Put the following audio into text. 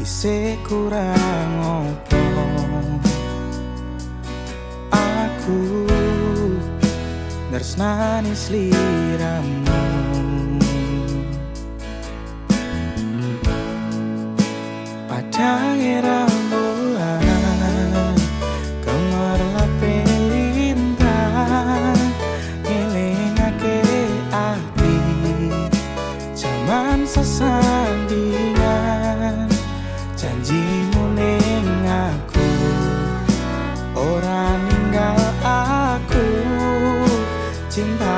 Ise kurang opo? Aku Nersnani sliramu Padang era bulan Kemerlap lintang Ngilingake ati Jaman sesandi. 金牌。